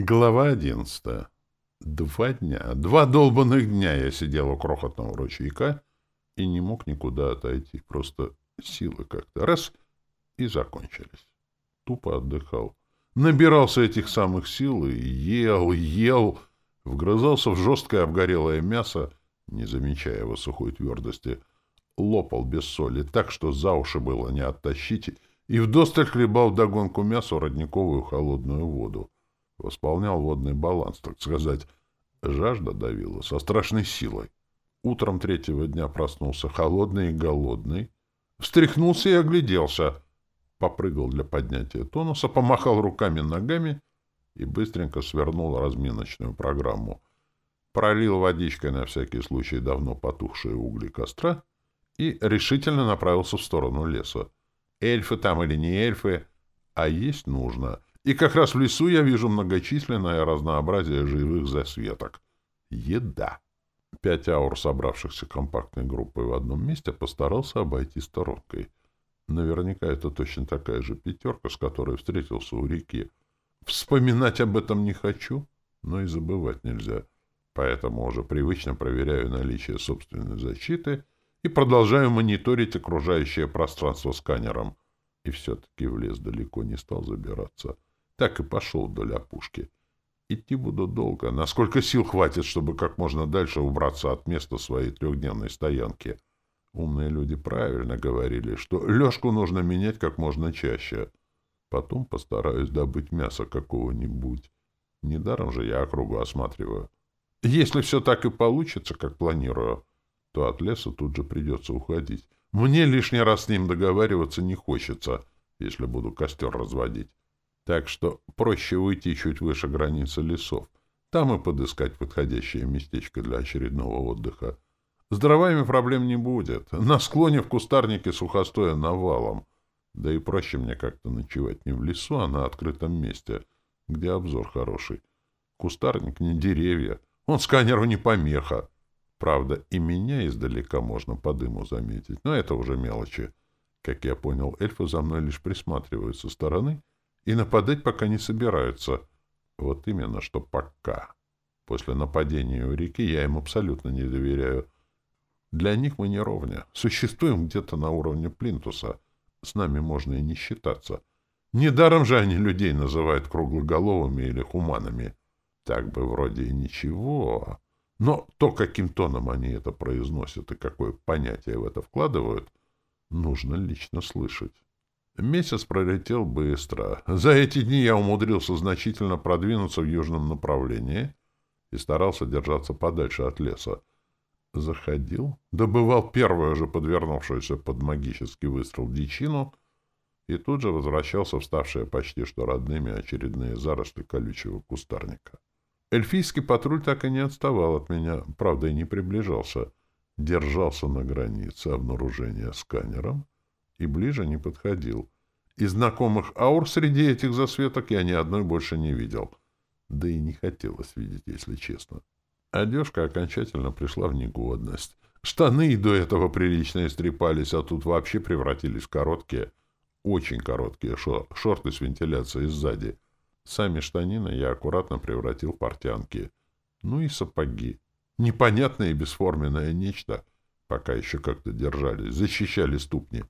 Глава одиннадцатая. Два дня, два долбанных дня я сидел у крохотного ручейка и не мог никуда отойти. Просто силы как-то раз и закончились. Тупо отдыхал. Набирался этих самых сил и ел, ел, вгрызался в жесткое обгорелое мясо, не замечая его сухой твердости, лопал без соли так, что за уши было не оттащить, и вдосталь хлебал вдогонку мясу родниковую холодную воду восполнял водный баланс, так сказать. Жажда давила со страшной силой. Утром третьего дня проснулся холодный и голодный. Встряхнулся и огляделся. Попрыгал для поднятия тонуса, помахал руками-ногами и быстренько свернул разминочную программу. Пролил водичкой на всякий случай давно потухшие угли костра и решительно направился в сторону леса. Эльфы там или не эльфы, а есть нужно — и как раз в лесу я вижу многочисленное разнообразие живых засветок. Еда. Пять аур, собравшихся компактной группой в одном месте, постарался обойти сторонкой. Наверняка это точно такая же пятерка, с которой встретился у реки. Вспоминать об этом не хочу, но и забывать нельзя. Поэтому уже привычно проверяю наличие собственной защиты и продолжаю мониторить окружающее пространство сканером. И все-таки в лес далеко не стал забираться. — так и пошел вдоль опушки. Идти буду долго, насколько сил хватит, чтобы как можно дальше убраться от места своей трехдневной стоянки. Умные люди правильно говорили, что лёжку нужно менять как можно чаще. Потом постараюсь добыть мясо какого-нибудь. Недаром же я округу осматриваю. Если все так и получится, как планирую, то от леса тут же придется уходить. Мне лишний раз с ним договариваться не хочется, если буду костер разводить. Так что проще уйти чуть выше границы лесов. Там и подыскать подходящее местечко для очередного отдыха. С дровами проблем не будет. На склоне в кустарнике сухостоя навалом. Да и проще мне как-то ночевать не в лесу, а на открытом месте, где обзор хороший. Кустарник не деревья. Он сканеру не помеха. Правда, и меня издалека можно по дыму заметить, но это уже мелочи. Как я понял, эльфы за мной лишь присматривают со стороны — и нападать пока не собираются. Вот именно, что пока. После нападения у реки я им абсолютно не доверяю. Для них мы не ровня. Существуем где-то на уровне плинтуса. С нами можно и не считаться. Недаром же они людей называют круглоголовыми или хуманами. Так бы вроде и ничего. Но то, каким тоном они это произносят и какое понятие в это вкладывают, нужно лично слышать. Месяц пролетел быстро. За эти дни я умудрился значительно продвинуться в южном направлении и старался держаться подальше от леса. Заходил, добывал первую же подвернувшуюся под магический выстрел дичину и тут же возвращался в ставшие почти что родными очередные заросли колючего кустарника. Эльфийский патруль так и не отставал от меня, правда, и не приближался. Держался на границе обнаружения сканером — и ближе не подходил. И знакомых аур среди этих засветок я ни одной больше не видел. Да и не хотелось видеть, если честно. Одежка окончательно пришла в негодность. Штаны и до этого прилично истрепались, а тут вообще превратились в короткие, очень короткие шор шорты с вентиляцией сзади. Сами штанины я аккуратно превратил в портянки. Ну и сапоги. Непонятное и бесформенное нечто, пока еще как-то держались, защищали ступни.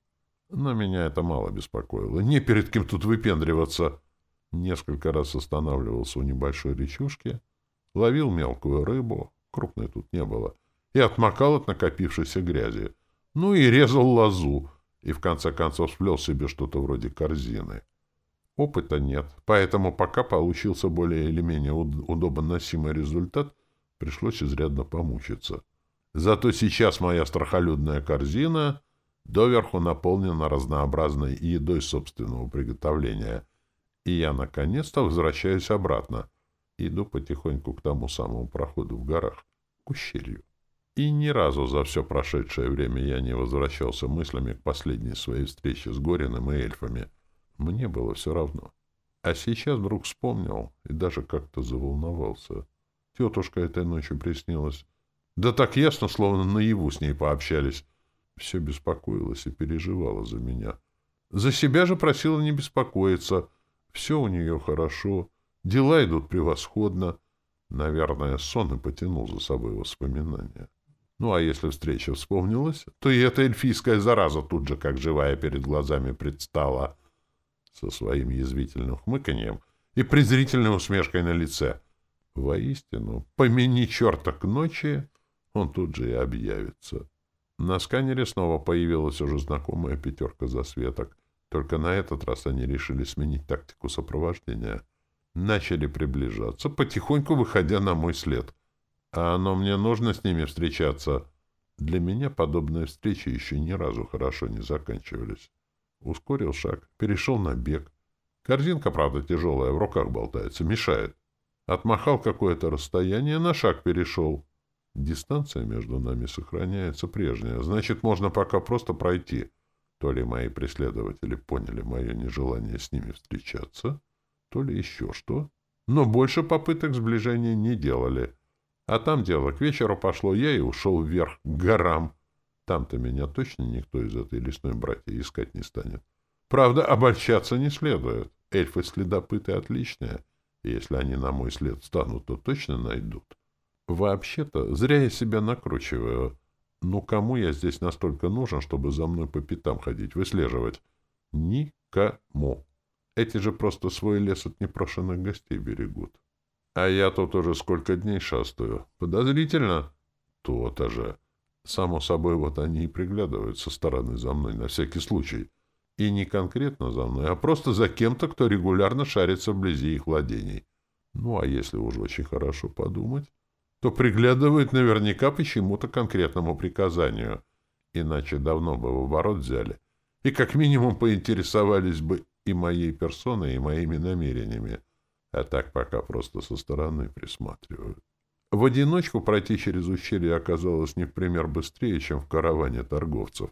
Но меня это мало беспокоило. Не перед кем тут выпендриваться. Несколько раз останавливался у небольшой речушки, ловил мелкую рыбу, крупной тут не было, и отмокал от накопившейся грязи. Ну и резал лозу, и в конце концов сплел себе что-то вроде корзины. Опыта нет, поэтому пока получился более или менее удобоносимый результат, пришлось изрядно помучиться. Зато сейчас моя страхолюдная корзина доверху наполнена разнообразной едой собственного приготовления, и я наконец-то возвращаюсь обратно. Иду потихоньку к тому самому проходу в горах, к ущелью. И ни разу за все прошедшее время я не возвращался мыслями к последней своей встрече с Гориным и эльфами. Мне было все равно. А сейчас вдруг вспомнил и даже как-то заволновался. Тетушка этой ночью приснилась. Да так ясно, словно наяву с ней пообщались все беспокоилась и переживала за меня. За себя же просила не беспокоиться. Все у нее хорошо. Дела идут превосходно. Наверное, сон и потянул за собой воспоминания. Ну, а если встреча вспомнилась, то и эта эльфийская зараза тут же, как живая, перед глазами предстала со своим язвительным хмыканьем и презрительной усмешкой на лице. Воистину, помяни черта к ночи, он тут же и объявится. На сканере снова появилась уже знакомая пятерка засветок. Только на этот раз они решили сменить тактику сопровождения. Начали приближаться, потихоньку выходя на мой след. А оно мне нужно с ними встречаться. Для меня подобные встречи еще ни разу хорошо не заканчивались. Ускорил шаг, перешел на бег. Корзинка, правда, тяжелая, в руках болтается, мешает. Отмахал какое-то расстояние, на шаг перешел. Дистанция между нами сохраняется прежняя, значит, можно пока просто пройти. То ли мои преследователи поняли мое нежелание с ними встречаться, то ли еще что. Но больше попыток сближения не делали. А там дело к вечеру пошло, я и ушел вверх, к горам. Там-то меня точно никто из этой лесной братья искать не станет. Правда, обольщаться не следует. Эльфы-следопыты отличные. И если они на мой след станут, то точно найдут. Вообще-то, зря я себя накручиваю. Ну, кому я здесь настолько нужен, чтобы за мной по пятам ходить, выслеживать? Никому. Эти же просто свой лес от непрошенных гостей берегут. А я тут уже сколько дней шастаю. Подозрительно? То-то же. Само собой, вот они и приглядывают со стороны за мной на всякий случай. И не конкретно за мной, а просто за кем-то, кто регулярно шарится вблизи их владений. Ну, а если уж очень хорошо подумать, то приглядывает наверняка почему-то конкретному приказанию. Иначе давно бы в оборот взяли. И как минимум поинтересовались бы и моей персоной, и моими намерениями. А так пока просто со стороны присматривают. В одиночку пройти через ущелье оказалось не в пример быстрее, чем в караване торговцев.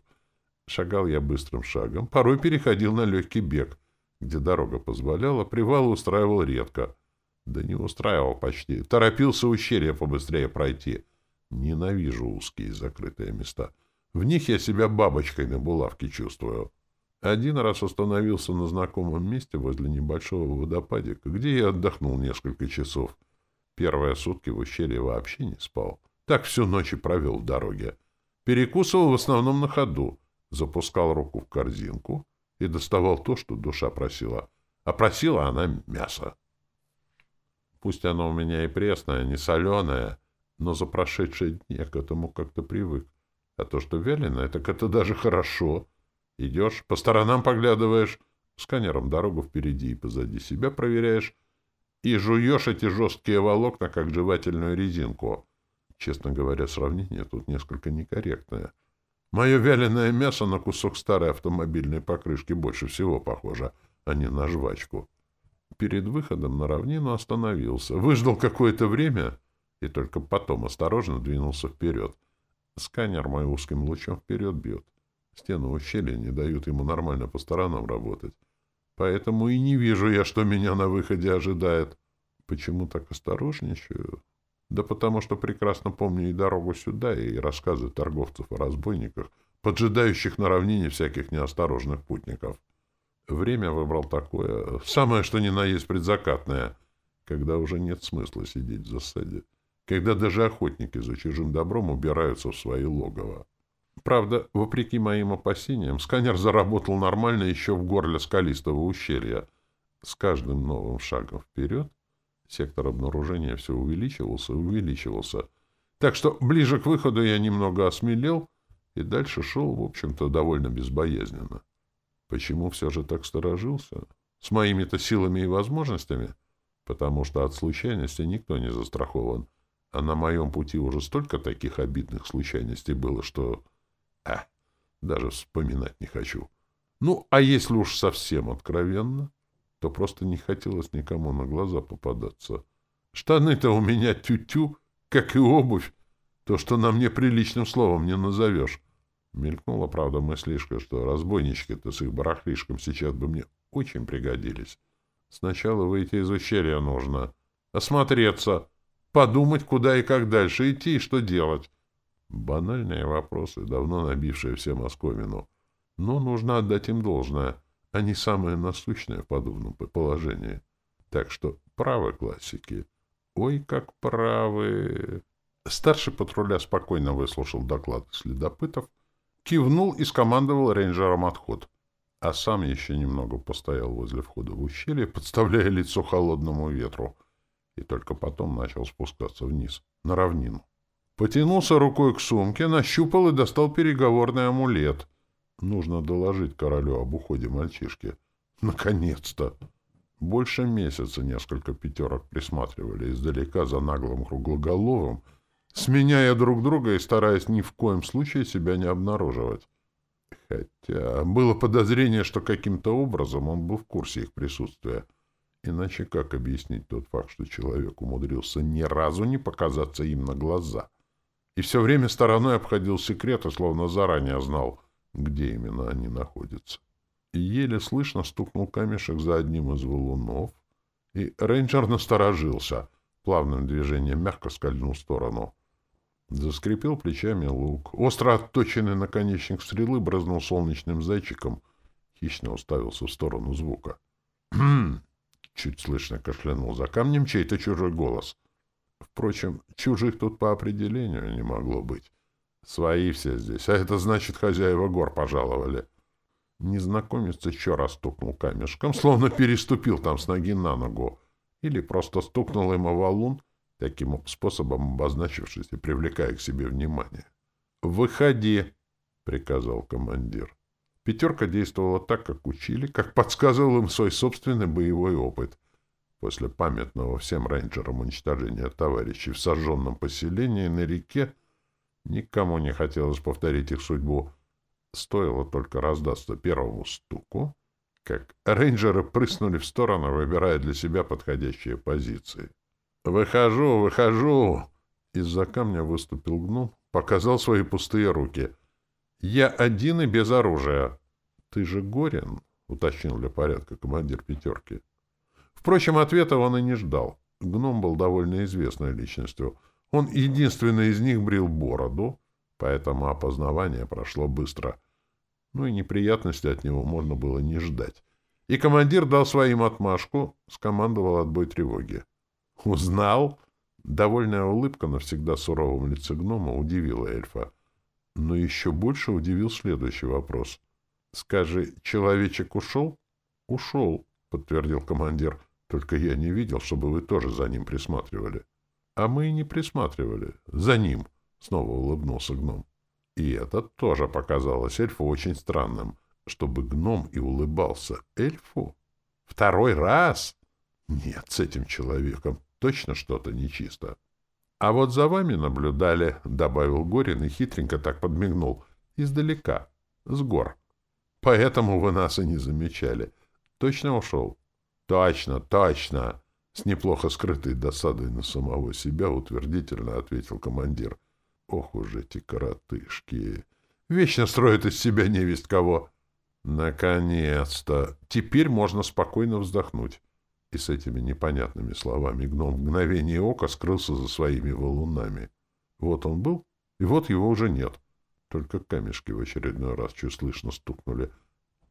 Шагал я быстрым шагом, порой переходил на легкий бег, где дорога позволяла, привал устраивал редко — да не устраивал почти. Торопился ущелье побыстрее пройти. Ненавижу узкие закрытые места. В них я себя бабочкой на булавке чувствую. Один раз остановился на знакомом месте возле небольшого водопадика, где я отдохнул несколько часов. Первые сутки в ущелье вообще не спал. Так всю ночь и провел в дороге. Перекусывал в основном на ходу. Запускал руку в корзинку и доставал то, что душа просила. А просила она мясо. Пусть оно у меня и пресное, не соленое, но за прошедшие дни я к этому как-то привык. А то, что вяленое, так это даже хорошо. Идешь, по сторонам поглядываешь, сканером дорогу впереди и позади себя проверяешь, и жуешь эти жесткие волокна, как жевательную резинку. Честно говоря, сравнение тут несколько некорректное. Мое вяленое мясо на кусок старой автомобильной покрышки больше всего похоже, а не на жвачку перед выходом на равнину остановился, выждал какое-то время и только потом осторожно двинулся вперед. Сканер мой узким лучом вперед бьет. Стены ущелья не дают ему нормально по сторонам работать. Поэтому и не вижу я, что меня на выходе ожидает. Почему так осторожничаю? Да потому что прекрасно помню и дорогу сюда, и рассказы торговцев о разбойниках, поджидающих на равнине всяких неосторожных путников. Время выбрал такое, самое что ни на есть предзакатное, когда уже нет смысла сидеть в засаде, когда даже охотники за чужим добром убираются в свои логово. Правда, вопреки моим опасениям, сканер заработал нормально еще в горле скалистого ущелья. С каждым новым шагом вперед сектор обнаружения все увеличивался и увеличивался. Так что ближе к выходу я немного осмелел и дальше шел, в общем-то, довольно безбоязненно. Почему все же так сторожился? С моими-то силами и возможностями? Потому что от случайности никто не застрахован. А на моем пути уже столько таких обидных случайностей было, что... А, даже вспоминать не хочу. Ну, а если уж совсем откровенно, то просто не хотелось никому на глаза попадаться. Штаны-то у меня тю-тю, как и обувь. То, что на мне приличным словом не назовешь. Мелькнула, правда, мыслишка, что разбойнички-то с их барахлишком сейчас бы мне очень пригодились. Сначала выйти из ущелья нужно, осмотреться, подумать, куда и как дальше идти и что делать. Банальные вопросы, давно набившие все московину. Но нужно отдать им должное. Они самые насущные в подобном положении. Так что правы классики. Ой, как правы. Старший патруля спокойно выслушал доклад следопытов, кивнул и скомандовал рейнджерам отход, а сам еще немного постоял возле входа в ущелье, подставляя лицо холодному ветру, и только потом начал спускаться вниз, на равнину. Потянулся рукой к сумке, нащупал и достал переговорный амулет. Нужно доложить королю об уходе мальчишки. Наконец-то! Больше месяца несколько пятерок присматривали издалека за наглым круглоголовым, сменяя друг друга и стараясь ни в коем случае себя не обнаруживать. Хотя было подозрение, что каким-то образом он был в курсе их присутствия. Иначе как объяснить тот факт, что человек умудрился ни разу не показаться им на глаза? И все время стороной обходил секреты, словно заранее знал, где именно они находятся. И еле слышно стукнул камешек за одним из валунов, и рейнджер насторожился, плавным движением мягко скользнул в сторону. Заскрипел плечами лук. Остро отточенный наконечник стрелы бразнул солнечным зайчиком. Хищно уставился в сторону звука. «Хм!» — чуть слышно кашлянул за камнем чей-то чужой голос. Впрочем, чужих тут по определению не могло быть. Свои все здесь, а это значит, хозяева гор пожаловали. Незнакомец еще раз стукнул камешком, словно переступил там с ноги на ногу, или просто стукнул им о валун, таким способом обозначившись и привлекая к себе внимание. «Выходи!» — приказал командир. Пятерка действовала так, как учили, как подсказывал им свой собственный боевой опыт. После памятного всем рейнджерам уничтожения товарищей в сожженном поселении на реке никому не хотелось повторить их судьбу. Стоило только раздаться первому стуку, как рейнджеры прыснули в сторону, выбирая для себя подходящие позиции. «Выхожу, выхожу!» Из-за камня выступил гном, показал свои пустые руки. «Я один и без оружия». «Ты же Горин?» — уточнил для порядка командир пятерки. Впрочем, ответа он и не ждал. Гном был довольно известной личностью. Он единственный из них брил бороду, поэтому опознавание прошло быстро. Ну и неприятности от него можно было не ждать. И командир дал своим отмашку, скомандовал отбой тревоги. «Узнал?» Довольная улыбка на всегда суровом лице гнома удивила эльфа. Но еще больше удивил следующий вопрос. «Скажи, человечек ушел?» «Ушел», — подтвердил командир. «Только я не видел, чтобы вы тоже за ним присматривали». «А мы и не присматривали. За ним», — снова улыбнулся гном. И это тоже показалось эльфу очень странным, чтобы гном и улыбался эльфу. «Второй раз?» «Нет, с этим человеком Точно что-то нечисто. — А вот за вами наблюдали, — добавил Горин и хитренько так подмигнул. — Издалека, с гор. Поэтому вы нас и не замечали. Точно ушел? — Точно, точно! — с неплохо скрытой досадой на самого себя утвердительно ответил командир. — Ох уж эти коротышки! Вечно строят из себя невесть кого! Наконец-то! Теперь можно спокойно вздохнуть. И с этими непонятными словами гном в мгновение ока скрылся за своими валунами. Вот он был, и вот его уже нет. Только камешки в очередной раз чуть слышно стукнули,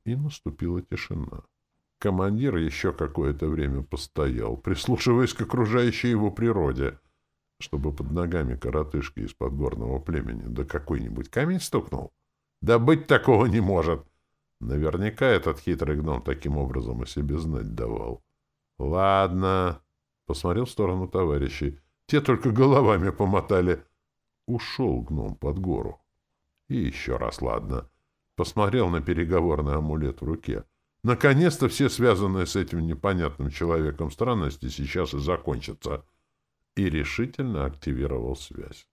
и наступила тишина. Командир еще какое-то время постоял, прислушиваясь к окружающей его природе, чтобы под ногами коротышки из подгорного племени да какой-нибудь камень стукнул. Да быть такого не может! Наверняка этот хитрый гном таким образом о себе знать давал. — Ладно. Посмотрел в сторону товарищей. Те только головами помотали. Ушел гном под гору. И еще раз ладно. Посмотрел на переговорный амулет в руке. Наконец-то все связанные с этим непонятным человеком странности сейчас и закончатся. И решительно активировал связь.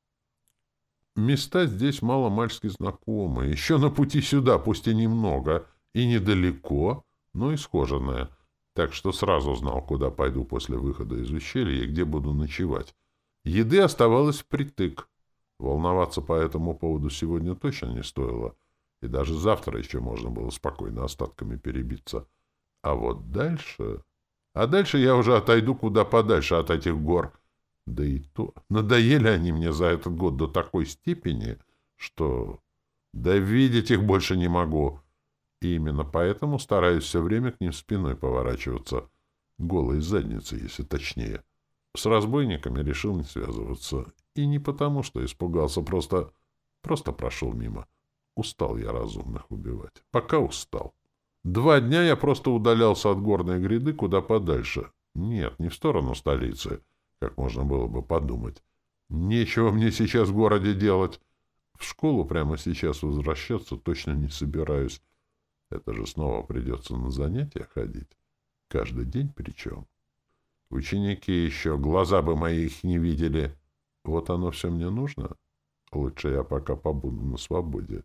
Места здесь мало-мальски знакомые. Еще на пути сюда, пусть и немного, и недалеко, но и схоженное — так что сразу знал, куда пойду после выхода из ущелья и где буду ночевать. Еды оставалось впритык. Волноваться по этому поводу сегодня точно не стоило, и даже завтра еще можно было спокойно остатками перебиться. А вот дальше... А дальше я уже отойду куда подальше от этих гор. Да и то... Надоели они мне за этот год до такой степени, что... Да видеть их больше не могу. И именно поэтому стараюсь все время к ним спиной поворачиваться. Голой задницы, если точнее. С разбойниками решил не связываться. И не потому, что испугался, просто... просто прошел мимо. Устал я разумных убивать. Пока устал. Два дня я просто удалялся от горной гряды куда подальше. Нет, не в сторону столицы, как можно было бы подумать. Нечего мне сейчас в городе делать. В школу прямо сейчас возвращаться точно не собираюсь. Это же снова придется на занятия ходить. Каждый день причем. Ученики еще глаза бы моих не видели. Вот оно все мне нужно. Лучше я пока побуду на свободе.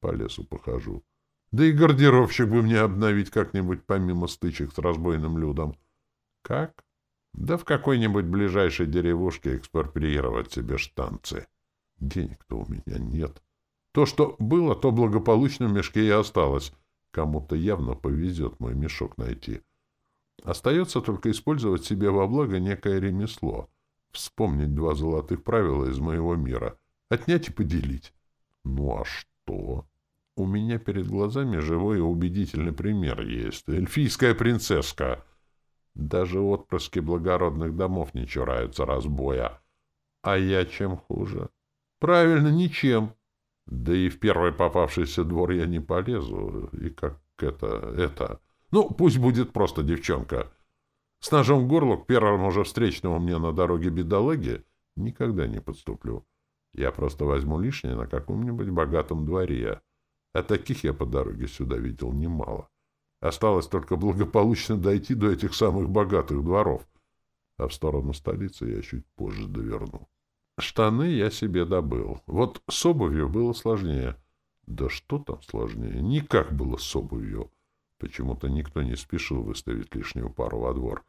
По лесу похожу. Да и гардеробщик бы мне обновить как-нибудь помимо стычек с разбойным людом. Как? Да в какой-нибудь ближайшей деревушке экспроприировать себе штанцы. Денег-то у меня нет. То, что было, то благополучно в мешке и осталось. Кому-то явно повезет мой мешок найти. Остается только использовать себе во благо некое ремесло. Вспомнить два золотых правила из моего мира. Отнять и поделить. Ну а что? У меня перед глазами живой и убедительный пример есть. Эльфийская принцесска. Даже отпрыски благородных домов не чураются разбоя. А я чем хуже? Правильно, ничем. Да и в первый попавшийся двор я не полезу. И как это... это... Ну, пусть будет просто девчонка. С ножом в горло к первому же встречному мне на дороге бедолаги никогда не подступлю. Я просто возьму лишнее на каком-нибудь богатом дворе. А таких я по дороге сюда видел немало. Осталось только благополучно дойти до этих самых богатых дворов. А в сторону столицы я чуть позже доверну. Штаны я себе добыл. Вот с обувью было сложнее. Да что там сложнее? Никак было с обувью. Почему-то никто не спешил выставить лишнюю пару во двор.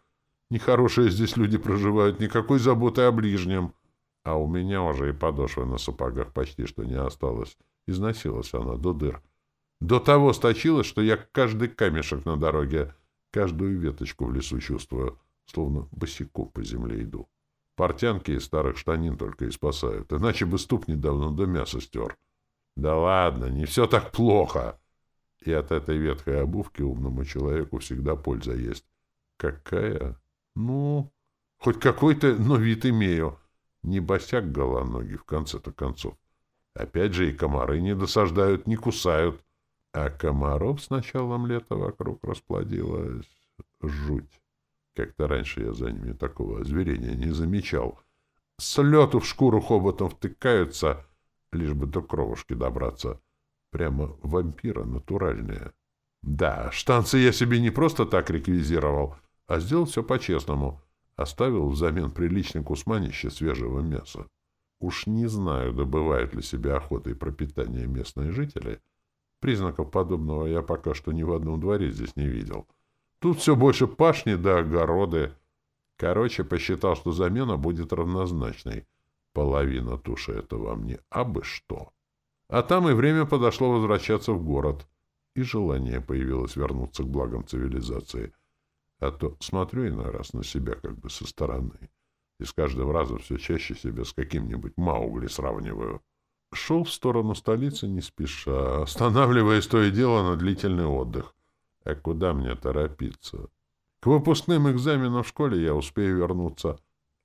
Нехорошие здесь люди проживают, никакой заботы о ближнем. А у меня уже и подошва на сапогах почти что не осталось. Износилась она до дыр. До того сточилась, что я каждый камешек на дороге, каждую веточку в лесу чувствую, словно босиком по земле иду. Портянки из старых штанин только и спасают, иначе бы ступни давно до мяса стер. Да ладно, не все так плохо. И от этой ветхой обувки умному человеку всегда польза есть. Какая? Ну, хоть какой-то, но вид имею. Не босяк голоногий, в конце-то концов. Опять же, и комары не досаждают, не кусают. А комаров с началом лета вокруг расплодилась жуть. Как-то раньше я за ними такого озверения не замечал. С лету в шкуру хоботом втыкаются, лишь бы до кровушки добраться. Прямо вампира натуральные. Да, штанцы я себе не просто так реквизировал, а сделал все по-честному. Оставил взамен приличный кусманище свежего мяса. Уж не знаю, добывают ли себе охотой пропитание местные жители. Признаков подобного я пока что ни в одном дворе здесь не видел. Тут все больше пашни да огороды. Короче, посчитал, что замена будет равнозначной. Половина туши — это вам не абы что. А там и время подошло возвращаться в город. И желание появилось вернуться к благам цивилизации. А то смотрю иной раз на себя как бы со стороны. И с каждым разом все чаще себя с каким-нибудь Маугли сравниваю. Шел в сторону столицы не спеша, останавливаясь то и дело на длительный отдых. А куда мне торопиться? К выпускным экзаменам в школе я успею вернуться,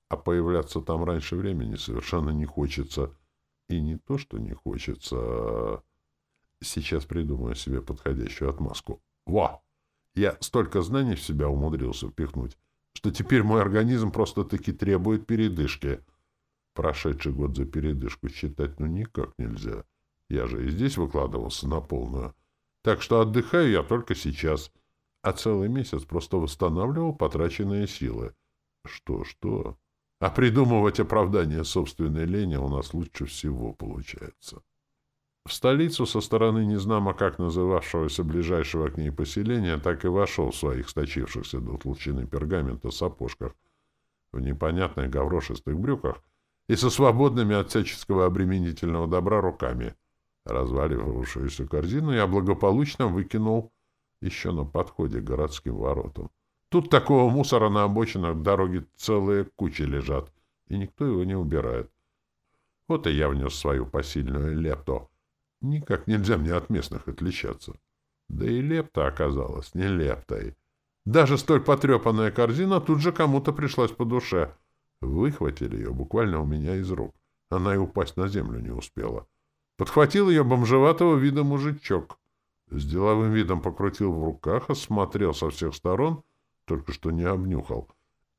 а появляться там раньше времени совершенно не хочется — и не то, что не хочется. А сейчас придумаю себе подходящую отмазку. Во! Я столько знаний в себя умудрился впихнуть, что теперь мой организм просто-таки требует передышки. Прошедший год за передышку считать ну никак нельзя. Я же и здесь выкладывался на полную. Так что отдыхаю я только сейчас, а целый месяц просто восстанавливал потраченные силы. Что-что? А придумывать оправдание собственной лени у нас лучше всего получается. В столицу со стороны незнамо как называвшегося ближайшего к ней поселения так и вошел в своих сточившихся до толщины пергамента сапожках, в непонятных гаврошистых брюках и со свободными от всяческого обременительного добра руками. Разваливавшуюся корзину я благополучно выкинул еще на подходе к городским воротам. Тут такого мусора на обочинах дороги целые кучи лежат, и никто его не убирает. Вот и я внес свою посильную лепту. Никак нельзя мне от местных отличаться. Да и лепта оказалась не лептой. Даже столь потрепанная корзина тут же кому-то пришлась по душе. Выхватили ее буквально у меня из рук. Она и упасть на землю не успела. Подхватил ее бомжеватого вида мужичок. С деловым видом покрутил в руках, осмотрел со всех сторон, только что не обнюхал,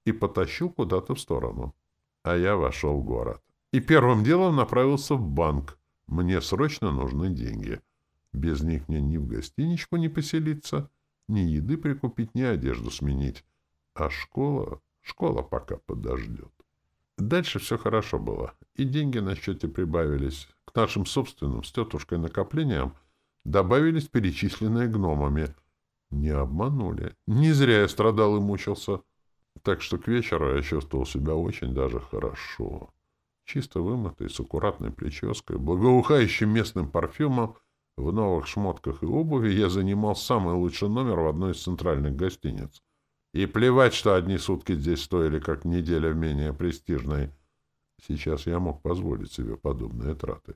и потащил куда-то в сторону. А я вошел в город. И первым делом направился в банк. Мне срочно нужны деньги. Без них мне ни в гостиничку не поселиться, ни еды прикупить, ни одежду сменить. А школа... Школа пока подождет. Дальше все хорошо было. И деньги на счете прибавились. Нашим собственным с тетушкой накоплениям добавились перечисленные гномами. Не обманули. Не зря я страдал и мучился. Так что к вечеру я чувствовал себя очень даже хорошо. Чисто вымытый, с аккуратной прической, благоухающим местным парфюмом — в новых шмотках и обуви я занимал самый лучший номер в одной из центральных гостиниц. И плевать, что одни сутки здесь стоили, как неделя в менее престижной. Сейчас я мог позволить себе подобные траты.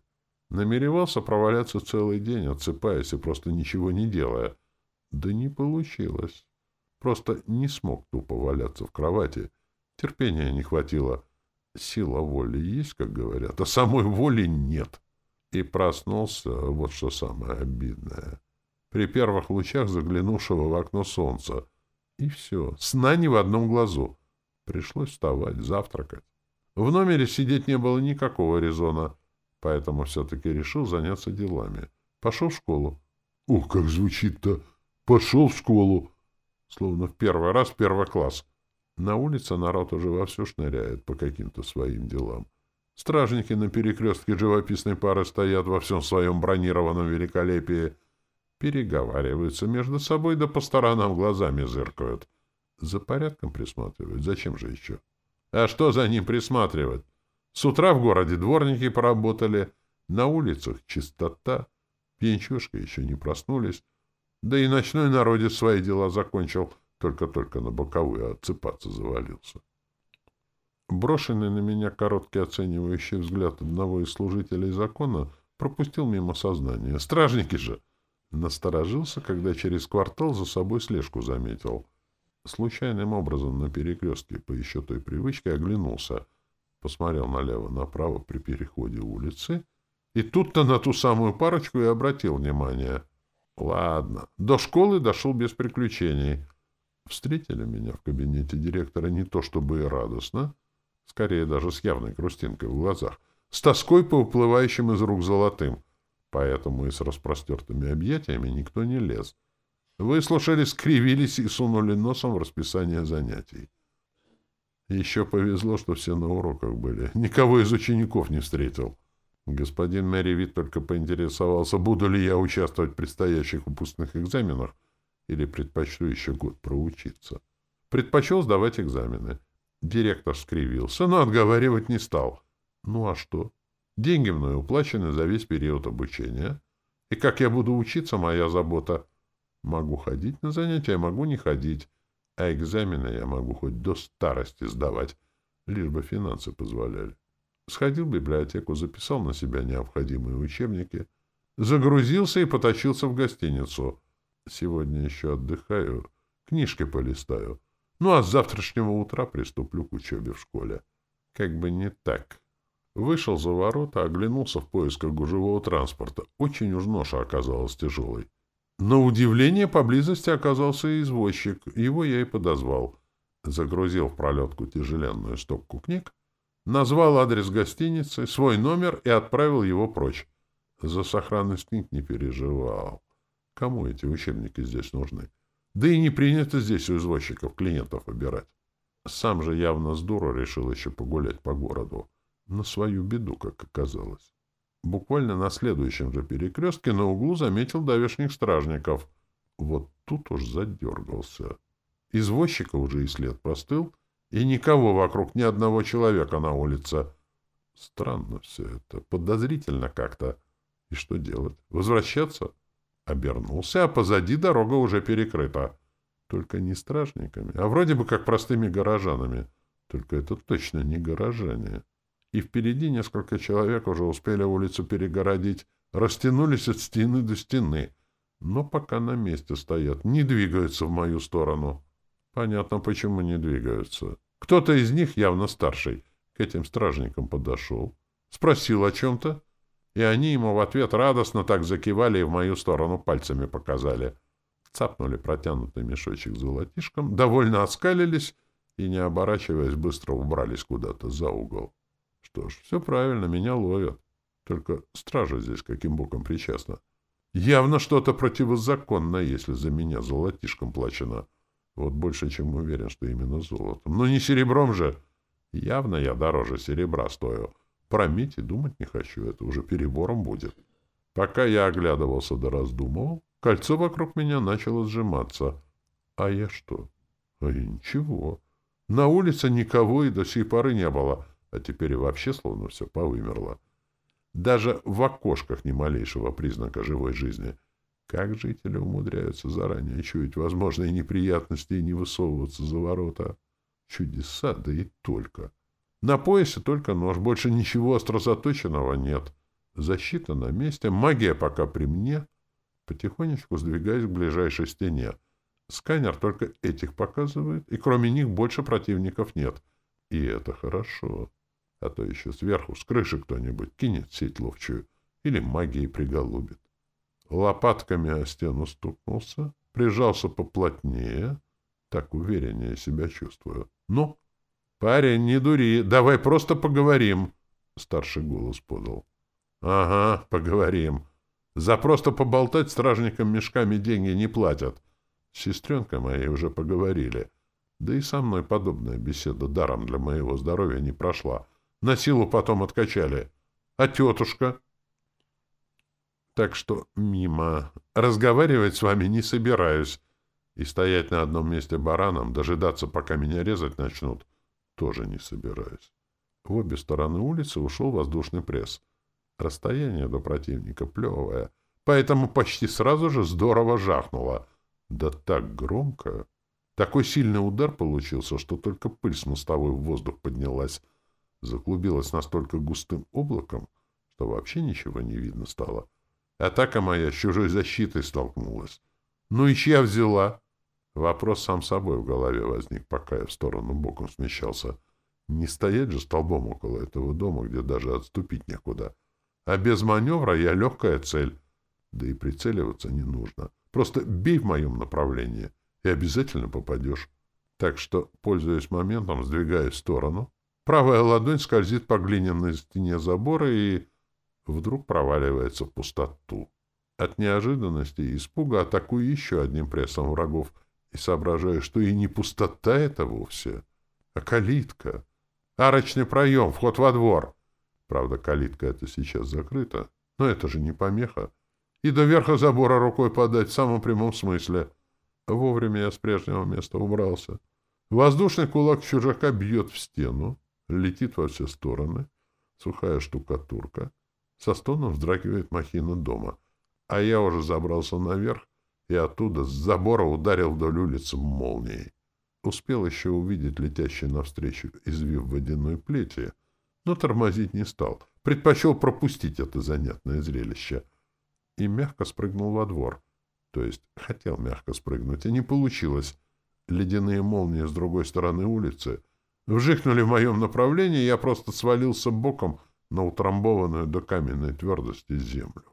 Намеревался проваляться целый день, отсыпаясь и просто ничего не делая. Да не получилось. Просто не смог тупо валяться в кровати. Терпения не хватило. Сила воли есть, как говорят, а самой воли нет. И проснулся, вот что самое обидное, при первых лучах заглянувшего в окно солнца. И все, сна ни в одном глазу. Пришлось вставать, завтракать. В номере сидеть не было никакого резона, поэтому все-таки решил заняться делами. Пошел в школу. Ух, как звучит-то! Пошел в школу! Словно в первый раз первый класс. На улице народ уже вовсю шныряет по каким-то своим делам. Стражники на перекрестке живописной пары стоят во всем своем бронированном великолепии, переговариваются между собой, да по сторонам глазами зыркают. За порядком присматривают. Зачем же еще? А что за ним присматривать? С утра в городе дворники поработали, на улицах чистота, пьянчушки еще не проснулись, да и ночной народец свои дела закончил, только-только на боковую отсыпаться завалился. Брошенный на меня короткий оценивающий взгляд одного из служителей закона пропустил мимо сознания. Стражники же! Насторожился, когда через квартал за собой слежку заметил. Случайным образом на перекрестке по еще той привычке оглянулся, посмотрел налево-направо при переходе улицы, и тут-то на ту самую парочку и обратил внимание. Ладно, до школы дошел без приключений. Встретили меня в кабинете директора не то чтобы и радостно, скорее даже с явной грустинкой в глазах, с тоской по уплывающим из рук золотым. Поэтому и с распростертыми объятиями никто не лез. Выслушали, скривились и сунули носом в расписание занятий. Еще повезло, что все на уроках были. Никого из учеников не встретил. Господин Мэри Вит только поинтересовался, буду ли я участвовать в предстоящих выпускных экзаменах или предпочту еще год проучиться. Предпочел сдавать экзамены. Директор скривился, но отговаривать не стал. Ну а что? Деньги мной уплачены за весь период обучения. И как я буду учиться, моя забота. Могу ходить на занятия, могу не ходить. А экзамены я могу хоть до старости сдавать, лишь бы финансы позволяли. Сходил в библиотеку, записал на себя необходимые учебники, загрузился и потащился в гостиницу. Сегодня еще отдыхаю, книжки полистаю. Ну, а с завтрашнего утра приступлю к учебе в школе. Как бы не так. Вышел за ворота, оглянулся в поисках гужевого транспорта. Очень уж ноша оказалась тяжелой. На удивление поблизости оказался извозчик. Его я и подозвал. Загрузил в пролетку тяжеленную стопку книг, назвал адрес гостиницы, свой номер и отправил его прочь. За сохранность книг не переживал. Кому эти учебники здесь нужны? Да и не принято здесь у извозчиков клиентов выбирать. Сам же явно с дуру решил еще погулять по городу. На свою беду, как оказалось. Буквально на следующем же перекрестке на углу заметил давешних стражников. Вот тут уж задергался. Извозчика уже и след простыл, и никого вокруг, ни одного человека на улице. Странно все это, подозрительно как-то. И что делать? Возвращаться? — Обернулся, а позади дорога уже перекрыта. Только не стражниками, а вроде бы как простыми горожанами. Только это точно не горожане. И впереди несколько человек уже успели улицу перегородить, растянулись от стены до стены, но пока на месте стоят, не двигаются в мою сторону. Понятно, почему не двигаются. Кто-то из них, явно старший, к этим стражникам подошел, спросил о чем-то, и они ему в ответ радостно так закивали и в мою сторону пальцами показали. Цапнули протянутый мешочек золотишком, довольно оскалились и, не оборачиваясь, быстро убрались куда-то за угол. Что ж, все правильно, меня ловят. Только стража здесь каким боком причастна. Явно что-то противозаконное, если за меня золотишком плачено. Вот больше, чем уверен, что именно золотом. Но не серебром же. Явно я дороже серебра стою. Про медь и думать не хочу, это уже перебором будет. Пока я оглядывался да раздумывал, кольцо вокруг меня начало сжиматься. А я что? А я ничего. На улице никого и до сей поры не было, а теперь и вообще словно все повымерло. Даже в окошках ни малейшего признака живой жизни. Как жители умудряются заранее чуять возможные неприятности и не высовываться за ворота? Чудеса, да и только. На поясе только нож, больше ничего острозаточенного нет. Защита на месте, магия пока при мне. Потихонечку сдвигаюсь к ближайшей стене. Сканер только этих показывает, и кроме них больше противников нет. И это хорошо. А то еще сверху, с крыши кто-нибудь кинет сеть ловчую или магией приголубит. Лопатками о стену стукнулся, прижался поплотнее. Так увереннее себя чувствую. Ну, парень, не дури, давай просто поговорим. Старший голос подал. Ага, поговорим. За просто поболтать стражникам мешками деньги не платят. С сестренкой моей уже поговорили. Да и со мной подобная беседа даром для моего здоровья не прошла. На силу потом откачали. А тетушка? Так что мимо. Разговаривать с вами не собираюсь. И стоять на одном месте бараном, дожидаться, пока меня резать начнут, тоже не собираюсь. В обе стороны улицы ушел воздушный пресс. Расстояние до противника плевое, поэтому почти сразу же здорово жахнуло. Да так громко! Такой сильный удар получился, что только пыль с мостовой в воздух поднялась заклубилась настолько густым облаком, что вообще ничего не видно стало. Атака моя с чужой защитой столкнулась. Ну и чья взяла? Вопрос сам собой в голове возник, пока я в сторону боком смещался. Не стоять же столбом около этого дома, где даже отступить некуда. А без маневра я легкая цель. Да и прицеливаться не нужно. Просто бей в моем направлении, и обязательно попадешь. Так что, пользуясь моментом, сдвигаюсь в сторону, Правая ладонь скользит по глиняной стене забора и вдруг проваливается в пустоту. От неожиданности и испуга атакую еще одним прессом врагов и соображаю, что и не пустота это вовсе, а калитка. Арочный проем, вход во двор. Правда, калитка эта сейчас закрыта, но это же не помеха. И до верха забора рукой подать в самом прямом смысле. Вовремя я с прежнего места убрался. Воздушный кулак чужака бьет в стену, летит во все стороны, сухая штукатурка, со стоном вздрагивает махина дома, а я уже забрался наверх и оттуда с забора ударил вдоль улицы молнией. Успел еще увидеть летящий навстречу извив водяной плети, но тормозить не стал, предпочел пропустить это занятное зрелище и мягко спрыгнул во двор. То есть хотел мягко спрыгнуть, а не получилось. Ледяные молнии с другой стороны улицы — вжихнули в моем направлении, я просто свалился боком на утрамбованную до каменной твердости землю.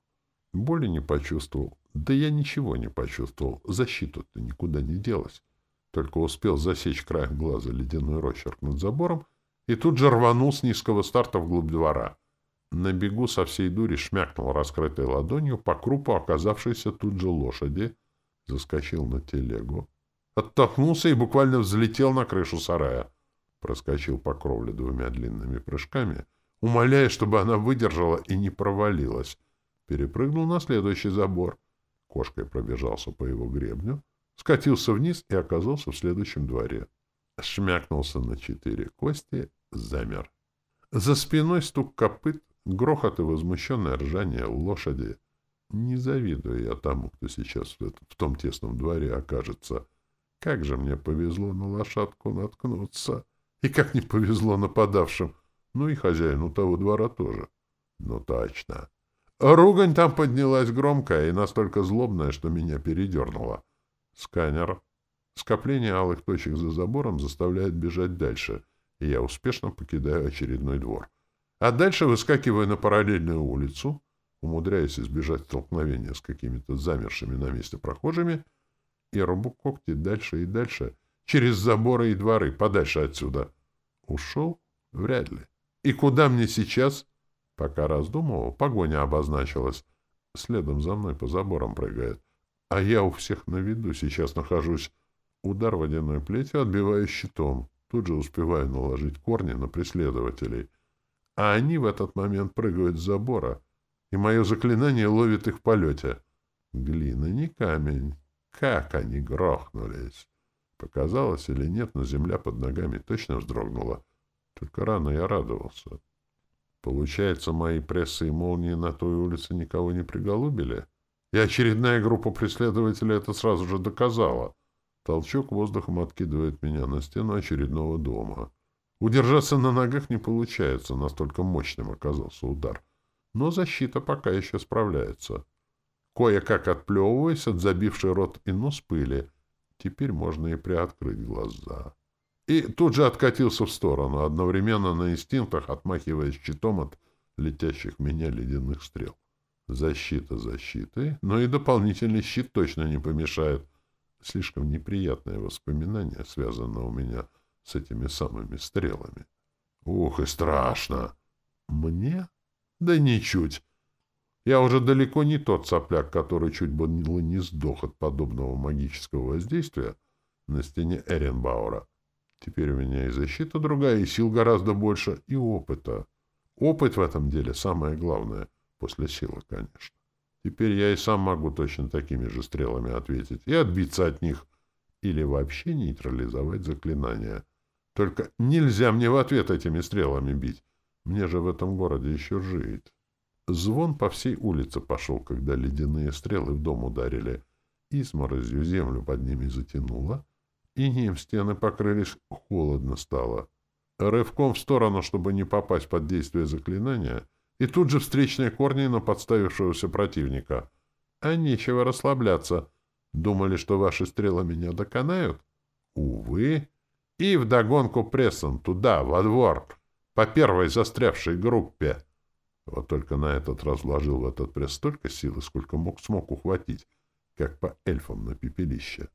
Боли не почувствовал. Да я ничего не почувствовал. Защита-то никуда не делась. Только успел засечь краем глаза ледяной росчерк над забором и тут же рванул с низкого старта вглубь двора. На бегу со всей дури шмякнул раскрытой ладонью по крупу оказавшейся тут же лошади, заскочил на телегу, оттолкнулся и буквально взлетел на крышу сарая проскочил по кровле двумя длинными прыжками, умоляя, чтобы она выдержала и не провалилась. Перепрыгнул на следующий забор. Кошкой пробежался по его гребню, скатился вниз и оказался в следующем дворе. Шмякнулся на четыре кости, замер. За спиной стук копыт, грохот и возмущенное ржание лошади. Не завидую я тому, кто сейчас в, том тесном дворе окажется. Как же мне повезло на лошадку наткнуться! И как не повезло нападавшим. Ну и хозяину того двора тоже. Ну точно. Ругань там поднялась громкая и настолько злобная, что меня передернуло. Сканер. Скопление алых точек за забором заставляет бежать дальше, и я успешно покидаю очередной двор. А дальше выскакиваю на параллельную улицу, умудряюсь избежать столкновения с какими-то замершими на месте прохожими, и рубу когти дальше и дальше, через заборы и дворы, подальше отсюда. Ушел? Вряд ли. И куда мне сейчас? Пока раздумывал, погоня обозначилась. Следом за мной по заборам прыгает. А я у всех на виду сейчас нахожусь. Удар водяной плетью отбиваю щитом. Тут же успеваю наложить корни на преследователей. А они в этот момент прыгают с забора, и мое заклинание ловит их в полете. Глина, не камень. Как они грохнулись! Показалось или нет, но земля под ногами точно вздрогнула. Только рано я радовался. Получается, мои прессы и молнии на той улице никого не приголубили? И очередная группа преследователей это сразу же доказала. Толчок воздухом откидывает меня на стену очередного дома. Удержаться на ногах не получается, настолько мощным оказался удар. Но защита пока еще справляется. Кое-как отплевываясь от забившей рот и нос пыли, теперь можно и приоткрыть глаза. И тут же откатился в сторону, одновременно на инстинктах отмахиваясь щитом от летящих в меня ледяных стрел. Защита защитой, но и дополнительный щит точно не помешает. Слишком неприятное воспоминание связано у меня с этими самыми стрелами. Ух, и страшно! Мне? Да ничуть. Я уже далеко не тот сопляк, который чуть было не сдох от подобного магического воздействия на стене Эренбаура. Теперь у меня и защита другая, и сил гораздо больше, и опыта. Опыт в этом деле самое главное, после силы, конечно. Теперь я и сам могу точно такими же стрелами ответить и отбиться от них, или вообще нейтрализовать заклинания. Только нельзя мне в ответ этими стрелами бить. Мне же в этом городе еще жить. Звон по всей улице пошел, когда ледяные стрелы в дом ударили. Изморозью землю под ними затянуло, и ним стены покрылись, холодно стало. Рывком в сторону, чтобы не попасть под действие заклинания, и тут же встречные корни на подставившегося противника. А нечего расслабляться. Думали, что ваши стрелы меня доконают? Увы. И вдогонку прессом туда, во двор, по первой застрявшей группе. Вот только на этот раз вложил в этот пресс столько силы, сколько мог смог ухватить, как по эльфам на пепелище.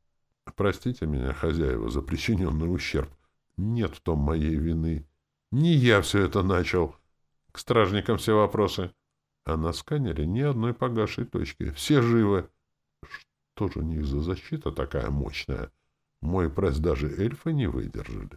Простите меня, хозяева, за причиненный ущерб. Нет в том моей вины. Не я все это начал. К стражникам все вопросы. А на сканере ни одной погашей точки. Все живы. Что же у них за защита такая мощная? Мой пресс даже эльфы не выдержали.